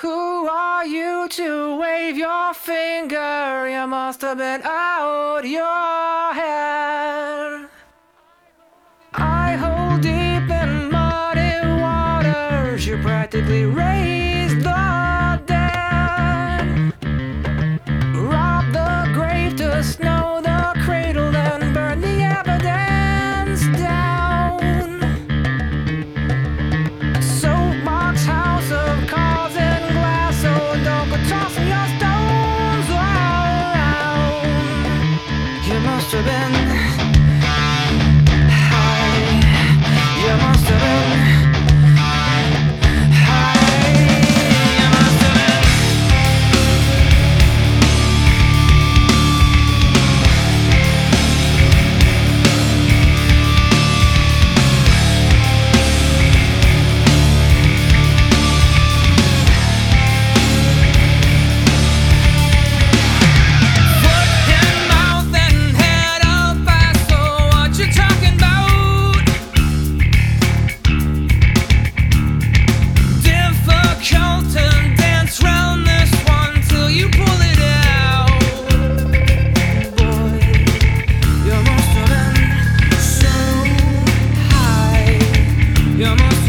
Who are you to wave your finger? You must have been out your head. I hold deep in muddy waters. You practically I've been You're my